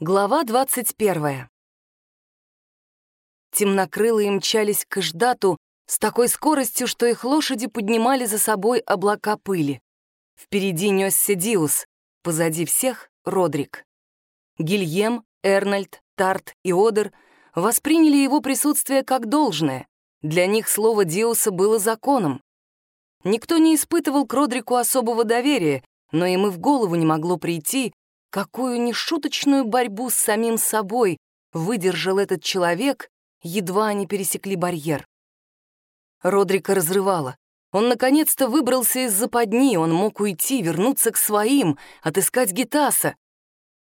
Глава 21. Темнокрылые мчались к Иждату с такой скоростью, что их лошади поднимали за собой облака пыли. Впереди несся Диус, позади всех — Родрик. Гильем, Эрнольд, Тарт и Одер восприняли его присутствие как должное. Для них слово Диуса было законом. Никто не испытывал к Родрику особого доверия, но им и в голову не могло прийти, Какую нешуточную борьбу с самим собой выдержал этот человек, едва они пересекли барьер. Родрика разрывала. Он наконец-то выбрался из западни, он мог уйти, вернуться к своим, отыскать Гитаса.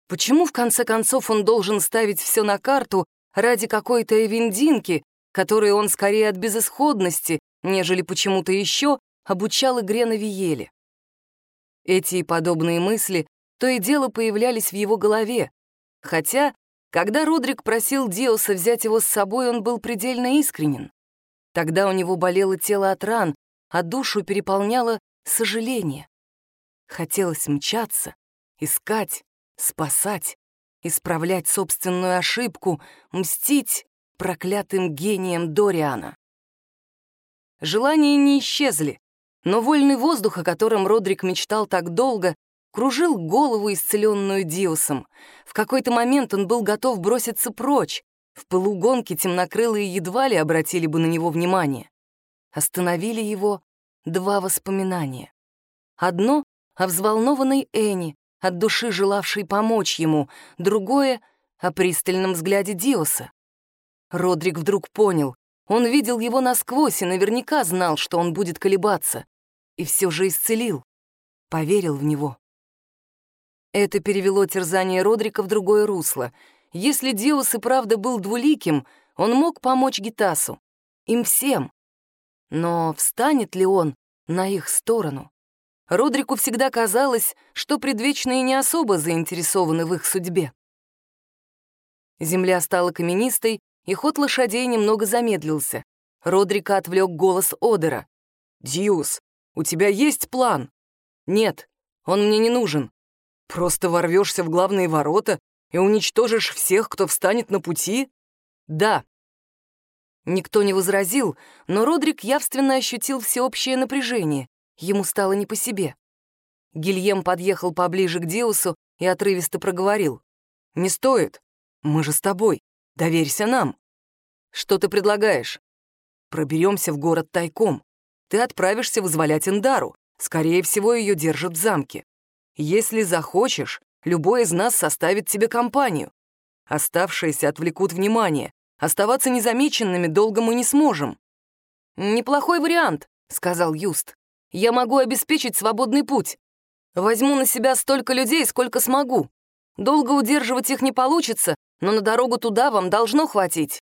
Почему, в конце концов, он должен ставить все на карту ради какой-то эвендинки, которой он скорее от безысходности, нежели почему-то еще, обучал игре на Виеле? Эти и подобные мысли то и дело появлялись в его голове. Хотя, когда Родрик просил Диоса взять его с собой, он был предельно искренен. Тогда у него болело тело от ран, а душу переполняло сожаление. Хотелось мчаться, искать, спасать, исправлять собственную ошибку, мстить проклятым гением Дориана. Желания не исчезли, но вольный воздух, о котором Родрик мечтал так долго, кружил голову, исцеленную Диусом. В какой-то момент он был готов броситься прочь. В пылу гонки темнокрылые едва ли обратили бы на него внимание. Остановили его два воспоминания. Одно — о взволнованной Энни, от души желавшей помочь ему, другое — о пристальном взгляде Диоса. Родрик вдруг понял, он видел его насквозь и наверняка знал, что он будет колебаться. И все же исцелил, поверил в него. Это перевело терзание Родрика в другое русло. Если Диус и правда был двуликим, он мог помочь Гитасу. Им всем. Но встанет ли он на их сторону? Родрику всегда казалось, что предвечные не особо заинтересованы в их судьбе. Земля стала каменистой, и ход лошадей немного замедлился. Родрика отвлек голос Одера. «Диус, у тебя есть план?» «Нет, он мне не нужен. Просто ворвешься в главные ворота и уничтожишь всех, кто встанет на пути? Да. Никто не возразил, но Родрик явственно ощутил всеобщее напряжение. Ему стало не по себе. Гильем подъехал поближе к Диусу и отрывисто проговорил. «Не стоит. Мы же с тобой. Доверься нам. Что ты предлагаешь? Проберемся в город тайком. Ты отправишься вызволять Индару. Скорее всего, ее держат в замке. Если захочешь, любой из нас составит тебе компанию. Оставшиеся отвлекут внимание. Оставаться незамеченными долго мы не сможем». «Неплохой вариант», — сказал Юст. «Я могу обеспечить свободный путь. Возьму на себя столько людей, сколько смогу. Долго удерживать их не получится, но на дорогу туда вам должно хватить».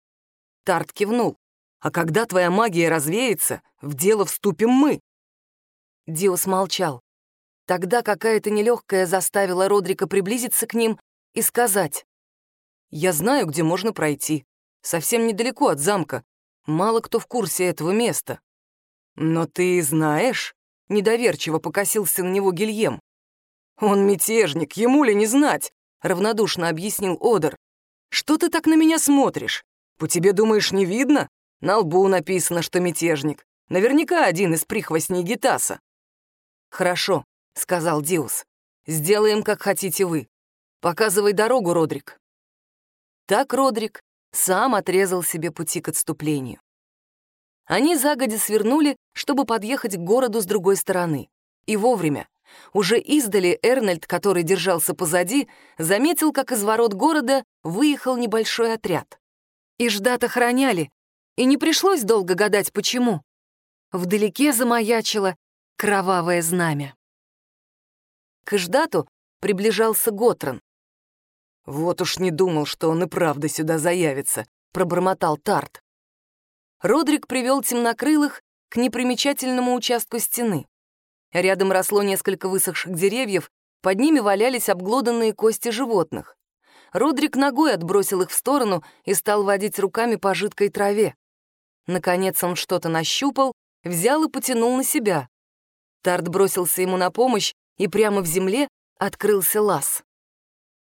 Тарт кивнул. «А когда твоя магия развеется, в дело вступим мы». Диос молчал. Тогда какая-то нелегкая заставила Родрика приблизиться к ним и сказать. «Я знаю, где можно пройти. Совсем недалеко от замка. Мало кто в курсе этого места». «Но ты знаешь?» — недоверчиво покосился на него Гильем. «Он мятежник, ему ли не знать?» — равнодушно объяснил Одер. «Что ты так на меня смотришь? По тебе, думаешь, не видно? На лбу написано, что мятежник. Наверняка один из прихвостней Гитаса». «Хорошо», — сказал Диус. «Сделаем, как хотите вы. Показывай дорогу, Родрик». Так Родрик сам отрезал себе пути к отступлению. Они загодя свернули, чтобы подъехать к городу с другой стороны. И вовремя. Уже издали Эрнольд, который держался позади, заметил, как из ворот города выехал небольшой отряд. И ждат охраняли, и не пришлось долго гадать, почему. Вдалеке замаячило кровавое знамя. К Иждату приближался Готран. «Вот уж не думал, что он и правда сюда заявится», — пробормотал Тарт. Родрик привел темнокрылых к непримечательному участку стены. Рядом росло несколько высохших деревьев, под ними валялись обглоданные кости животных. Родрик ногой отбросил их в сторону и стал водить руками по жидкой траве. Наконец он что-то нащупал, взял и потянул на себя. Тарт бросился ему на помощь, и прямо в земле открылся лаз.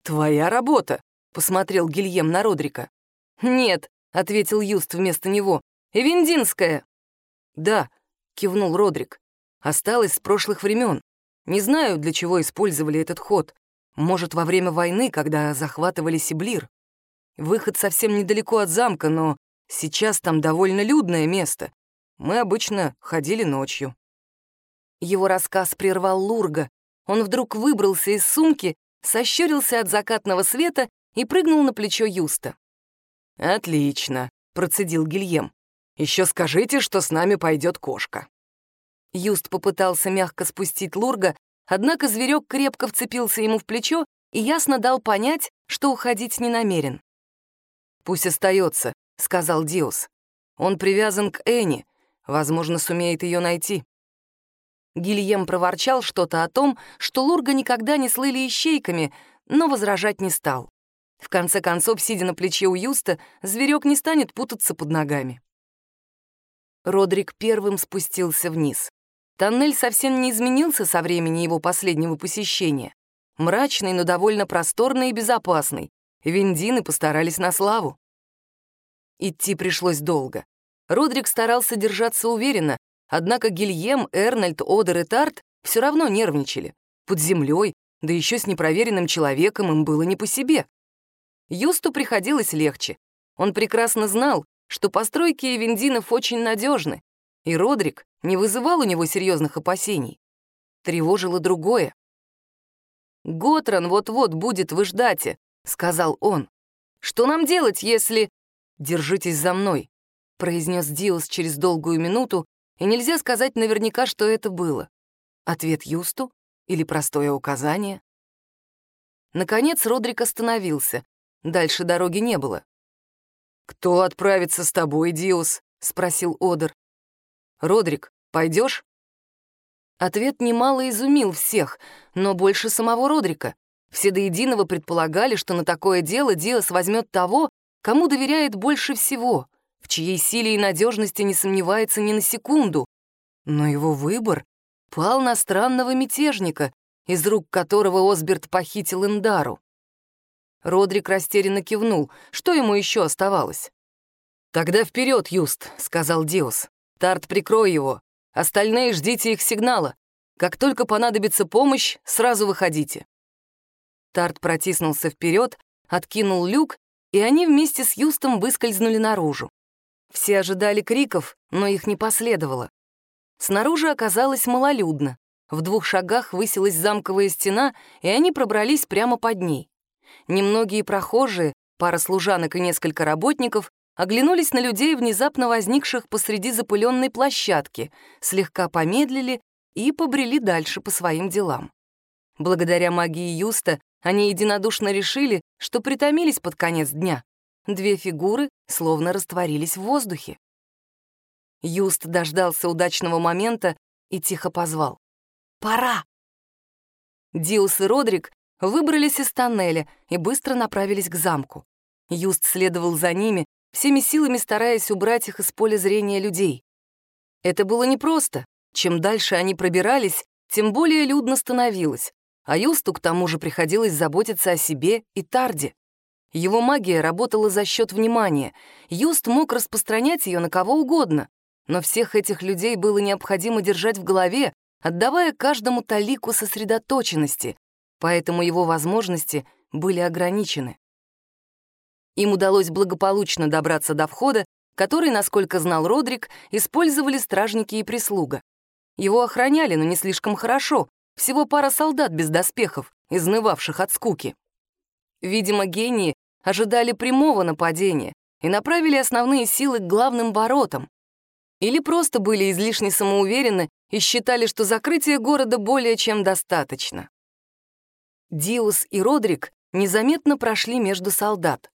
«Твоя работа», — посмотрел Гильем на Родрика. «Нет», — ответил Юст вместо него, — «Виндинская». «Да», — кивнул Родрик, — «осталось с прошлых времен. Не знаю, для чего использовали этот ход. Может, во время войны, когда захватывали Сиблир. Выход совсем недалеко от замка, но сейчас там довольно людное место. Мы обычно ходили ночью». Его рассказ прервал Лурга. Он вдруг выбрался из сумки, сощурился от закатного света и прыгнул на плечо Юста. «Отлично», — процедил Гильем. «Еще скажите, что с нами пойдет кошка». Юст попытался мягко спустить Лурга, однако зверек крепко вцепился ему в плечо и ясно дал понять, что уходить не намерен. «Пусть остается», — сказал Диос. «Он привязан к Энни, возможно, сумеет ее найти». Гильем проворчал что-то о том, что Лурга никогда не слыли ищейками, но возражать не стал. В конце концов, сидя на плече у Юста, зверек не станет путаться под ногами. Родрик первым спустился вниз. Тоннель совсем не изменился со времени его последнего посещения. Мрачный, но довольно просторный и безопасный. Виндины постарались на славу. Идти пришлось долго. Родрик старался держаться уверенно, однако Гильем, Эрнольд, Одер и Тарт все равно нервничали. Под землей, да еще с непроверенным человеком им было не по себе. Юсту приходилось легче. Он прекрасно знал, что постройки Эвендинов очень надежны, и Родрик не вызывал у него серьезных опасений. Тревожило другое. «Готран вот-вот будет в Иждате», — сказал он. «Что нам делать, если...» «Держитесь за мной», — произнес Диос через долгую минуту, и нельзя сказать наверняка, что это было. Ответ Юсту или простое указание? Наконец Родрик остановился. Дальше дороги не было. «Кто отправится с тобой, Диус?» — спросил Одер. «Родрик, пойдешь?» Ответ немало изумил всех, но больше самого Родрика. Все до единого предполагали, что на такое дело Диос возьмет того, кому доверяет больше всего, в чьей силе и надежности не сомневается ни на секунду. Но его выбор пал на странного мятежника, из рук которого Осберт похитил Индару. Родрик растерянно кивнул. Что ему еще оставалось? «Тогда вперед, Юст», — сказал Диос. «Тарт, прикрой его. Остальные ждите их сигнала. Как только понадобится помощь, сразу выходите». Тарт протиснулся вперед, откинул люк, и они вместе с Юстом выскользнули наружу. Все ожидали криков, но их не последовало. Снаружи оказалось малолюдно. В двух шагах высилась замковая стена, и они пробрались прямо под ней. Немногие прохожие, пара служанок и несколько работников оглянулись на людей, внезапно возникших посреди запыленной площадки, слегка помедлили и побрели дальше по своим делам. Благодаря магии Юста они единодушно решили, что притомились под конец дня. Две фигуры словно растворились в воздухе. Юст дождался удачного момента и тихо позвал. «Пора!» Диус и Родрик выбрались из тоннеля и быстро направились к замку. Юст следовал за ними, всеми силами стараясь убрать их из поля зрения людей. Это было непросто. Чем дальше они пробирались, тем более людно становилось, а Юсту к тому же приходилось заботиться о себе и Тарде. Его магия работала за счет внимания. Юст мог распространять ее на кого угодно, но всех этих людей было необходимо держать в голове, отдавая каждому талику сосредоточенности, поэтому его возможности были ограничены. Им удалось благополучно добраться до входа, который, насколько знал Родрик, использовали стражники и прислуга. Его охраняли, но не слишком хорошо, всего пара солдат без доспехов, изнывавших от скуки. Видимо, гении ожидали прямого нападения и направили основные силы к главным воротам. Или просто были излишне самоуверены и считали, что закрытие города более чем достаточно. Диус и Родрик незаметно прошли между солдат.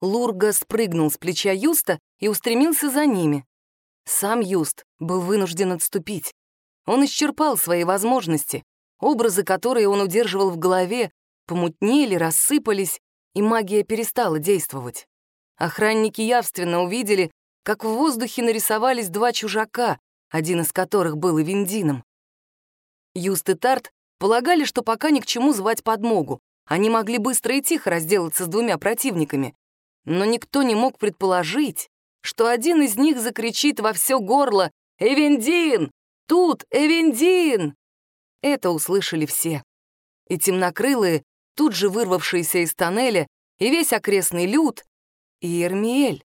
Лурга спрыгнул с плеча Юста и устремился за ними. Сам Юст был вынужден отступить. Он исчерпал свои возможности. Образы, которые он удерживал в голове, помутнели, рассыпались, и магия перестала действовать. Охранники явственно увидели, как в воздухе нарисовались два чужака, один из которых был и Виндином. Юст и Тарт Полагали, что пока ни к чему звать подмогу, они могли быстро и тихо разделаться с двумя противниками. Но никто не мог предположить, что один из них закричит во все горло «Эвендин! Тут Эвендин!» Это услышали все. И темнокрылые, тут же вырвавшиеся из тоннеля, и весь окрестный люд, и Ермиэль.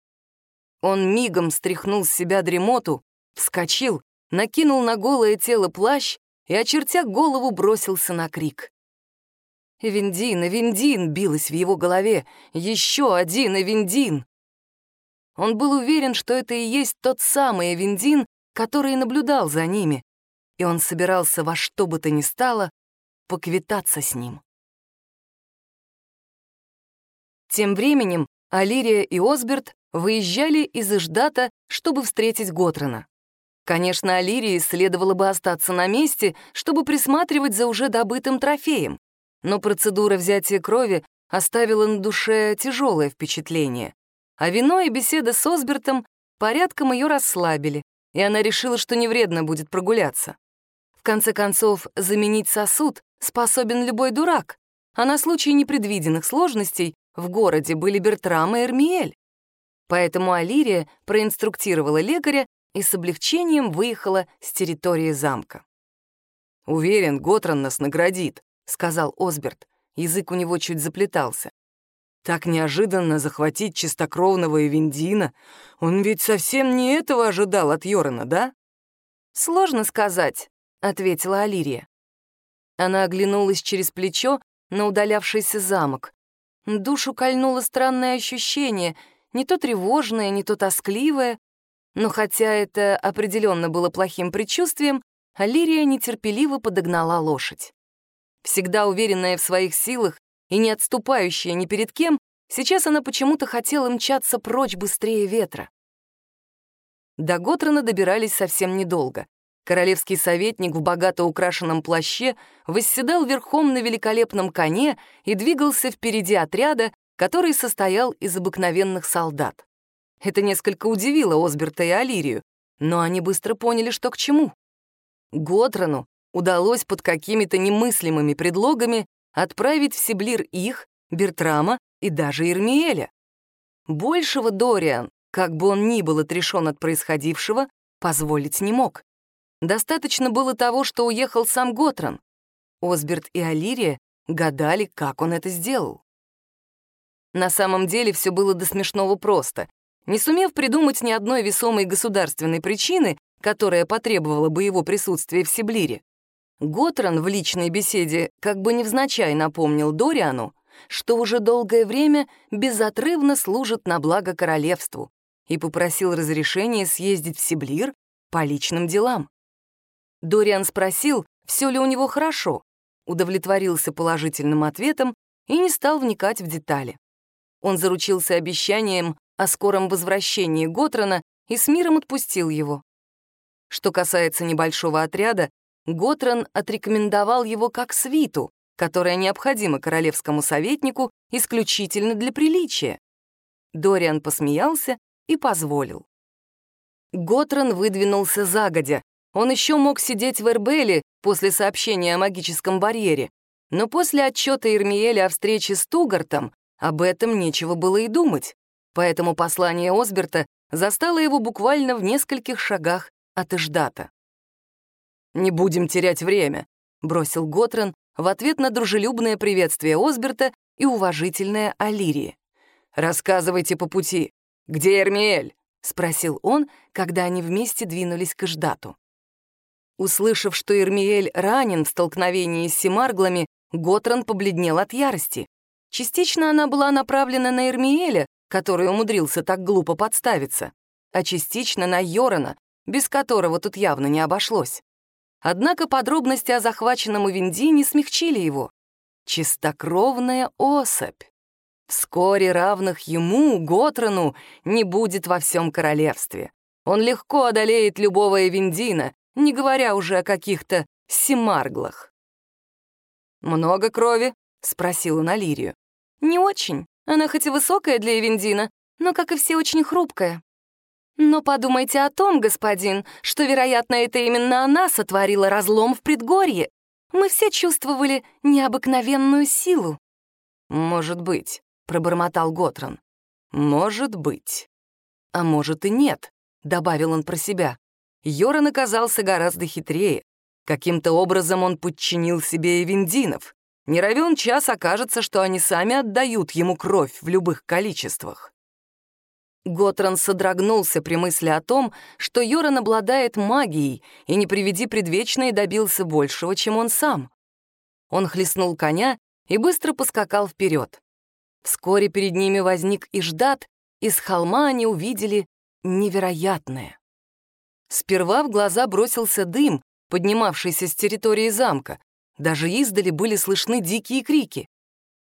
Он мигом стряхнул с себя дремоту, вскочил, накинул на голое тело плащ и, очертя голову, бросился на крик. «Эвендин, Эвендин!» билось в его голове. «Еще один Эвендин!» Он был уверен, что это и есть тот самый Эвендин, который наблюдал за ними, и он собирался во что бы то ни стало поквитаться с ним. Тем временем Алирия и Осберт выезжали из Иждата, чтобы встретить Готрана. Конечно, Алирии следовало бы остаться на месте, чтобы присматривать за уже добытым трофеем, но процедура взятия крови оставила на душе тяжелое впечатление. А вино и беседа с Осбертом порядком ее расслабили, и она решила, что не вредно будет прогуляться. В конце концов, заменить сосуд способен любой дурак, а на случай непредвиденных сложностей в городе были Бертрам и Эрмиэль. Поэтому Алирия проинструктировала лекаря и с облегчением выехала с территории замка. «Уверен, Готран нас наградит», — сказал Осберт. Язык у него чуть заплетался. Так неожиданно захватить чистокровного Эвендина. Он ведь совсем не этого ожидал от Йорона, да? «Сложно сказать», — ответила Алирия. Она оглянулась через плечо на удалявшийся замок. Душу кольнуло странное ощущение, не то тревожное, не то тоскливое. Но хотя это определенно было плохим предчувствием, Алирия нетерпеливо подогнала лошадь. Всегда уверенная в своих силах и не отступающая ни перед кем, сейчас она почему-то хотела мчаться прочь быстрее ветра. До Готрана добирались совсем недолго. Королевский советник в богато украшенном плаще восседал верхом на великолепном коне и двигался впереди отряда, который состоял из обыкновенных солдат. Это несколько удивило Осберта и Алирию, но они быстро поняли, что к чему. Готрану удалось под какими-то немыслимыми предлогами отправить в Сиблир их, Бертрама и даже Ирмиэля. Большего Дориан, как бы он ни был отрешен от происходившего, позволить не мог. Достаточно было того, что уехал сам Готран. Осберт и Алирия гадали, как он это сделал. На самом деле все было до смешного просто. Не сумев придумать ни одной весомой государственной причины, которая потребовала бы его присутствия в Сиблире, Готран в личной беседе как бы невзначай напомнил Дориану, что уже долгое время безотрывно служит на благо королевству и попросил разрешения съездить в Сиблир по личным делам. Дориан спросил, все ли у него хорошо, удовлетворился положительным ответом и не стал вникать в детали. Он заручился обещанием о скором возвращении Готрана и с миром отпустил его. Что касается небольшого отряда, Готран отрекомендовал его как свиту, которая необходима королевскому советнику исключительно для приличия. Дориан посмеялся и позволил. Готран выдвинулся загодя. Он еще мог сидеть в Эрбеле после сообщения о магическом барьере, но после отчета Ирмиэля о встрече с Тугартом об этом нечего было и думать, поэтому послание Осберта застало его буквально в нескольких шагах от Иждата. «Не будем терять время», — бросил Готран в ответ на дружелюбное приветствие Осберта и уважительное Алирии. «Рассказывайте по пути. Где Эрмиэль?» — спросил он, когда они вместе двинулись к Ждату. Услышав, что Эрмиэль ранен в столкновении с Семарглами, Готран побледнел от ярости. Частично она была направлена на Эрмиэля, который умудрился так глупо подставиться, а частично на Йорона, без которого тут явно не обошлось. Однако подробности о захваченном у Виндине смягчили его. Чистокровная особь. Вскоре равных ему, Готрану, не будет во всем королевстве. Он легко одолеет любого Эвендина, не говоря уже о каких-то семарглах. «Много крови?» — спросил он Алирию. «Не очень. Она хоть и высокая для Эвендина, но, как и все, очень хрупкая. Но подумайте о том, господин, что, вероятно, это именно она сотворила разлом в предгорье. Мы все чувствовали необыкновенную силу. «Может быть», — пробормотал Готран. «Может быть». «А может и нет», — добавил он про себя. Йоран оказался гораздо хитрее. Каким-то образом он подчинил себе Эвендинов. Не равен час окажется, что они сами отдают ему кровь в любых количествах. Готран содрогнулся при мысли о том, что Йоран обладает магией и, не приведи предвечной, добился большего, чем он сам. Он хлестнул коня и быстро поскакал вперед. Вскоре перед ними возник Иждат, и с холма они увидели невероятное. Сперва в глаза бросился дым, поднимавшийся с территории замка. Даже издали были слышны дикие крики.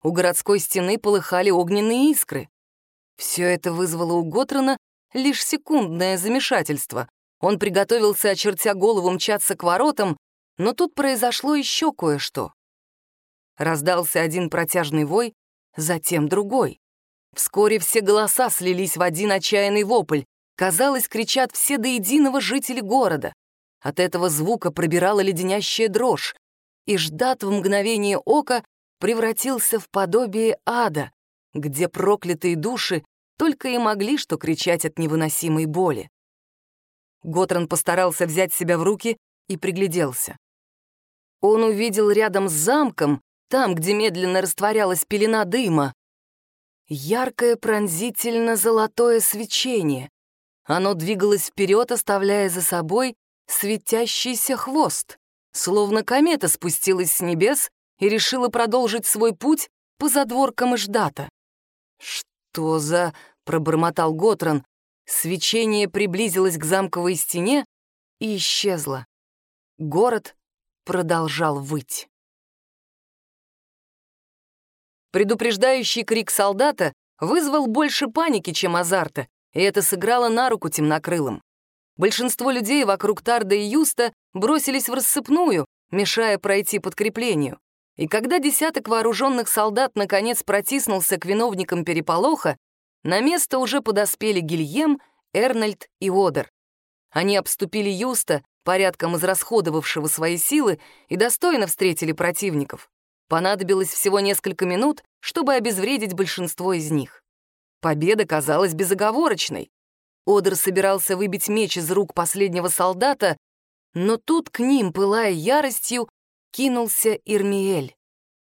У городской стены полыхали огненные искры. Все это вызвало у Готрона лишь секундное замешательство. Он приготовился, очертя голову, мчаться к воротам, но тут произошло еще кое-что. Раздался один протяжный вой, затем другой. Вскоре все голоса слились в один отчаянный вопль. Казалось, кричат все до единого жители города. От этого звука пробирала леденящая дрожь, и ждат в мгновение ока превратился в подобие ада, где проклятые души только и могли что кричать от невыносимой боли. Готран постарался взять себя в руки и пригляделся. Он увидел рядом с замком, там, где медленно растворялась пелена дыма, яркое пронзительно-золотое свечение. Оно двигалось вперед, оставляя за собой светящийся хвост, словно комета спустилась с небес и решила продолжить свой путь по задворкам Иждата. «Что за...» — пробормотал Готран. Свечение приблизилось к замковой стене и исчезло. Город продолжал выть. Предупреждающий крик солдата вызвал больше паники, чем азарта, и это сыграло на руку темнокрылым. Большинство людей вокруг Тарда и Юста бросились в рассыпную, мешая пройти подкреплению. И когда десяток вооруженных солдат наконец протиснулся к виновникам переполоха, на место уже подоспели Гильем, Эрнольд и Одер. Они обступили Юста, порядком израсходовавшего свои силы, и достойно встретили противников. Понадобилось всего несколько минут, чтобы обезвредить большинство из них. Победа казалась безоговорочной. Одер собирался выбить меч из рук последнего солдата, но тут к ним, пылая яростью, кинулся Ирмиэль.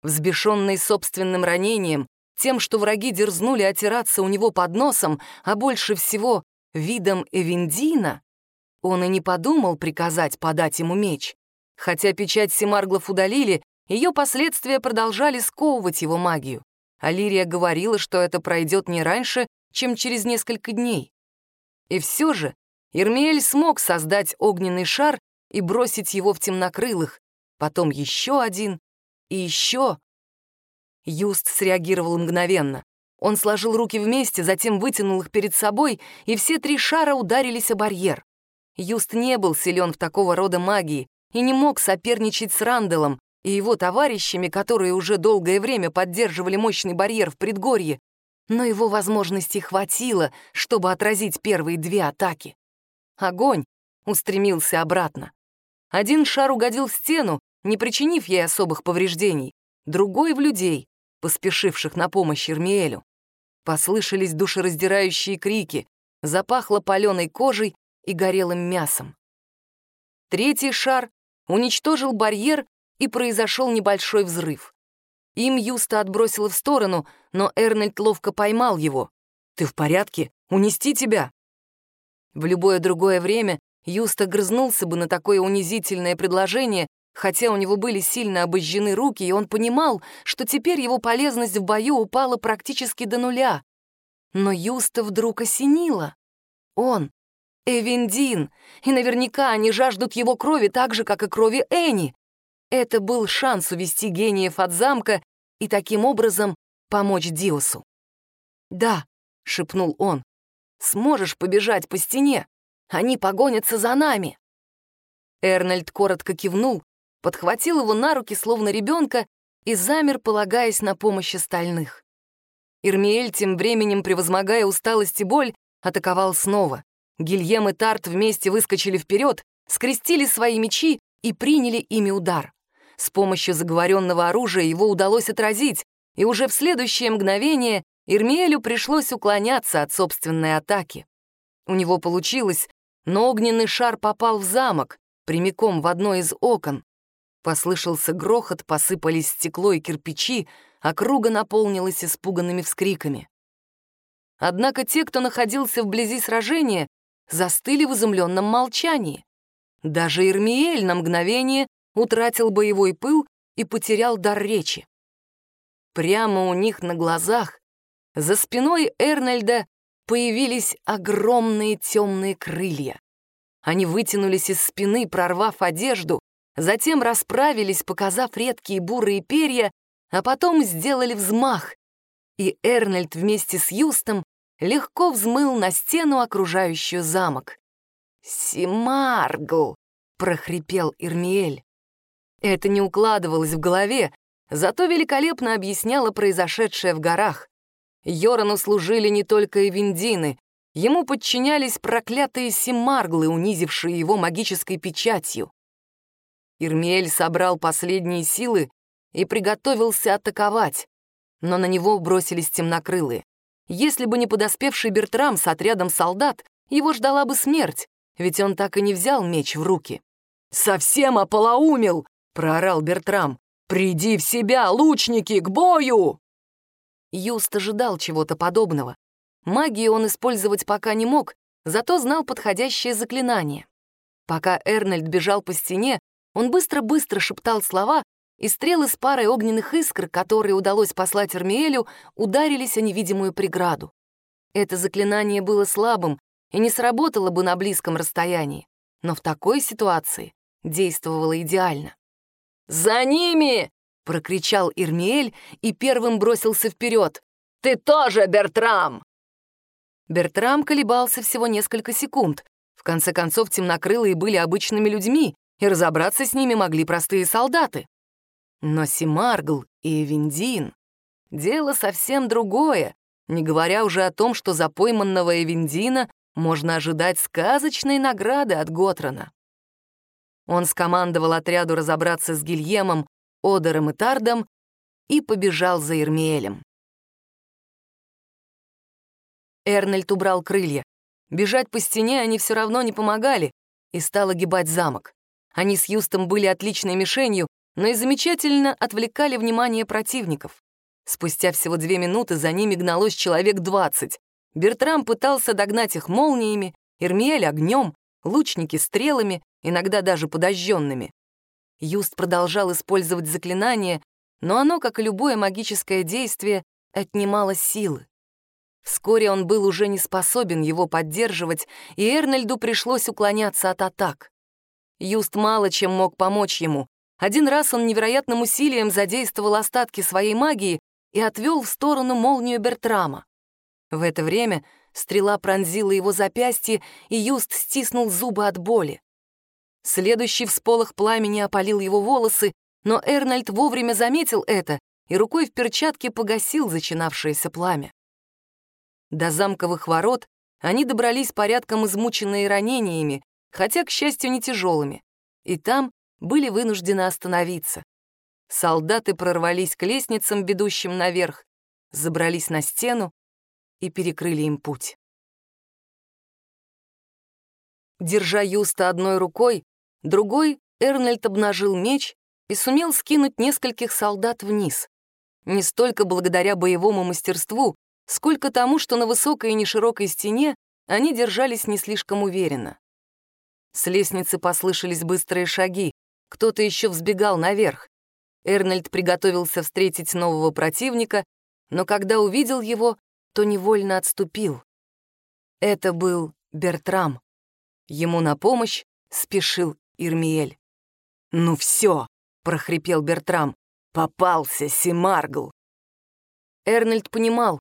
Взбешенный собственным ранением, тем, что враги дерзнули отираться у него под носом, а больше всего видом Эвендина, он и не подумал приказать подать ему меч. Хотя печать Семарглов удалили, ее последствия продолжали сковывать его магию. Алирия говорила, что это пройдет не раньше, чем через несколько дней. И все же Ирмиэль смог создать огненный шар и бросить его в темнокрылых, потом еще один и еще. Юст среагировал мгновенно. Он сложил руки вместе, затем вытянул их перед собой, и все три шара ударились о барьер. Юст не был силен в такого рода магии и не мог соперничать с Ранделом и его товарищами, которые уже долгое время поддерживали мощный барьер в предгорье, но его возможностей хватило, чтобы отразить первые две атаки. Огонь устремился обратно. Один шар угодил в стену, не причинив ей особых повреждений, другой — в людей, поспешивших на помощь Ермиэлю. Послышались душераздирающие крики, запахло паленой кожей и горелым мясом. Третий шар уничтожил барьер, и произошел небольшой взрыв. Им Юста отбросило в сторону, но Эрнольд ловко поймал его. «Ты в порядке? Унести тебя?» В любое другое время Юста грызнулся бы на такое унизительное предложение, хотя у него были сильно обожжены руки, и он понимал, что теперь его полезность в бою упала практически до нуля. Но Юста вдруг осенило. Он Эвендин, и наверняка они жаждут его крови так же, как и крови Эни. Это был шанс увести гениев от замка и таким образом помочь Диосу. «Да», — шепнул он, — «сможешь побежать по стене. Они погонятся за нами». Эрнольд коротко кивнул, подхватил его на руки, словно ребенка, и замер, полагаясь на помощь остальных. Ирмиэль, тем временем, превозмогая усталость и боль, атаковал снова. Гильем и Тарт вместе выскочили вперед, скрестили свои мечи и приняли ими удар. С помощью заговоренного оружия его удалось отразить, и уже в следующее мгновение Ирмиэлю пришлось уклоняться от собственной атаки. У него получилось, но огненный шар попал в замок, прямиком в одно из окон. Послышался грохот, посыпались стекло и кирпичи, а круга наполнилась испуганными вскриками. Однако те, кто находился вблизи сражения, застыли в изумленном молчании. Даже Ирмиэль на мгновение утратил боевой пыл и потерял дар речи. Прямо у них на глазах, за спиной Эрнельда, появились огромные темные крылья. Они вытянулись из спины, прорвав одежду, затем расправились, показав редкие бурые перья, а потом сделали взмах, и Эрнольд вместе с Юстом легко взмыл на стену, окружающую замок. «Симаргл!» — прохрипел Ирмиэль. Это не укладывалось в голове, зато великолепно объясняло произошедшее в горах. Йорану служили не только эвендины, ему подчинялись проклятые симарглы, унизившие его магической печатью. Ирмиэль собрал последние силы и приготовился атаковать, но на него бросились темнокрылые. Если бы не подоспевший Бертрам с отрядом солдат, его ждала бы смерть, ведь он так и не взял меч в руки. «Совсем ополоумел!» — проорал Бертрам. «Приди в себя, лучники, к бою!» Юст ожидал чего-то подобного. Магии он использовать пока не мог, зато знал подходящее заклинание. Пока Эрнольд бежал по стене, он быстро-быстро шептал слова, и стрелы с парой огненных искр, которые удалось послать Армиэлю, ударились о невидимую преграду. Это заклинание было слабым и не сработало бы на близком расстоянии, но в такой ситуации действовало идеально. «За ними!» — прокричал Ирмиэль и первым бросился вперед. «Ты тоже, Бертрам!» Бертрам колебался всего несколько секунд. В конце концов, темнокрылые были обычными людьми, и разобраться с ними могли простые солдаты. Но Симаргл и Эвендин — дело совсем другое, не говоря уже о том, что за пойманного Эвендина можно ожидать сказочной награды от Готрона. Он скомандовал отряду разобраться с Гильемом, Одером и Тардом и побежал за Ирмиэлем. Эрнельд убрал крылья. Бежать по стене они все равно не помогали, и стал огибать замок. Они с Юстом были отличной мишенью, но и замечательно отвлекали внимание противников. Спустя всего две минуты за ними гналось человек двадцать. Бертрам пытался догнать их молниями, Ирмиэль — огнем, лучники — стрелами, иногда даже подожженными. Юст продолжал использовать заклинание, но оно, как и любое магическое действие, отнимало силы. Вскоре он был уже не способен его поддерживать, и Эрнельду пришлось уклоняться от атак. Юст мало чем мог помочь ему. Один раз он невероятным усилием задействовал остатки своей магии и отвел в сторону молнию Бертрама. В это время стрела пронзила его запястье, и Юст стиснул зубы от боли. Следующий всполох пламени опалил его волосы, но Эрнольд вовремя заметил это и рукой в перчатке погасил зачинавшееся пламя. До замковых ворот они добрались порядком измученные ранениями, хотя, к счастью, не тяжелыми, и там были вынуждены остановиться. Солдаты прорвались к лестницам, ведущим наверх, забрались на стену и перекрыли им путь. Держа Юста одной рукой, Другой Эрнольд обнажил меч и сумел скинуть нескольких солдат вниз. Не столько благодаря боевому мастерству, сколько тому, что на высокой и неширокой стене они держались не слишком уверенно. С лестницы послышались быстрые шаги, кто-то еще взбегал наверх. Эрнольд приготовился встретить нового противника, но когда увидел его, то невольно отступил. Это был Бертрам. Ему на помощь спешил Ирмиэль. «Ну все!» — прохрипел Бертрам. «Попался, Симаргл!» Эрнольд понимал,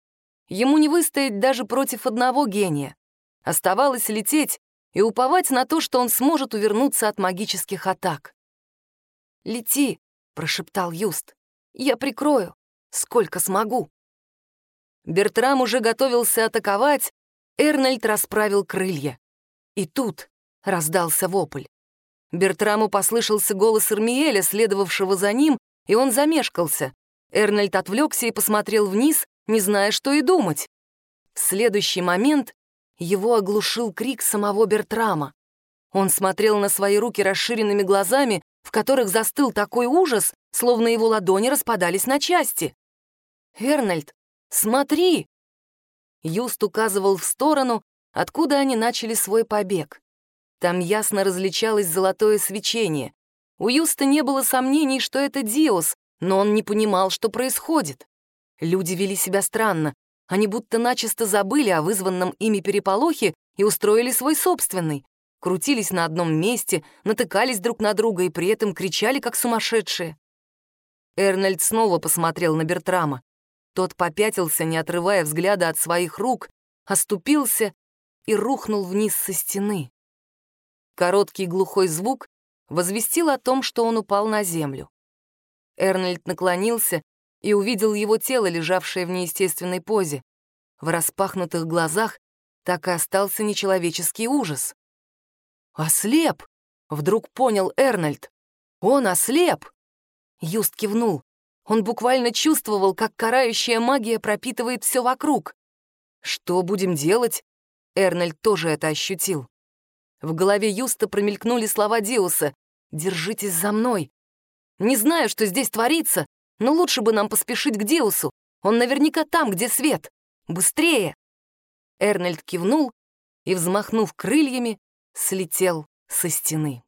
ему не выстоять даже против одного гения. Оставалось лететь и уповать на то, что он сможет увернуться от магических атак. «Лети!» — прошептал Юст. «Я прикрою, сколько смогу». Бертрам уже готовился атаковать, Эрнольд расправил крылья. И тут раздался вопль. Бертраму послышался голос Ирмиэля, следовавшего за ним, и он замешкался. Эрнольд отвлекся и посмотрел вниз, не зная, что и думать. В следующий момент его оглушил крик самого Бертрама. Он смотрел на свои руки расширенными глазами, в которых застыл такой ужас, словно его ладони распадались на части. «Эрнольд, смотри!» Юст указывал в сторону, откуда они начали свой побег. Там ясно различалось золотое свечение. У Юста не было сомнений, что это Диос, но он не понимал, что происходит. Люди вели себя странно. Они будто начисто забыли о вызванном ими переполохе и устроили свой собственный. Крутились на одном месте, натыкались друг на друга и при этом кричали, как сумасшедшие. Эрнольд снова посмотрел на Бертрама. Тот попятился, не отрывая взгляда от своих рук, оступился и рухнул вниз со стены. Короткий глухой звук возвестил о том, что он упал на землю. Эрнольд наклонился и увидел его тело, лежавшее в неестественной позе. В распахнутых глазах так и остался нечеловеческий ужас. «Ослеп!» — вдруг понял Эрнольд. «Он ослеп!» Юст кивнул. Он буквально чувствовал, как карающая магия пропитывает все вокруг. «Что будем делать?» Эрнольд тоже это ощутил. В голове Юста промелькнули слова Диуса «Держитесь за мной». Не знаю, что здесь творится, но лучше бы нам поспешить к Диусу. Он наверняка там, где свет. Быстрее!» Эрнольд кивнул и, взмахнув крыльями, слетел со стены.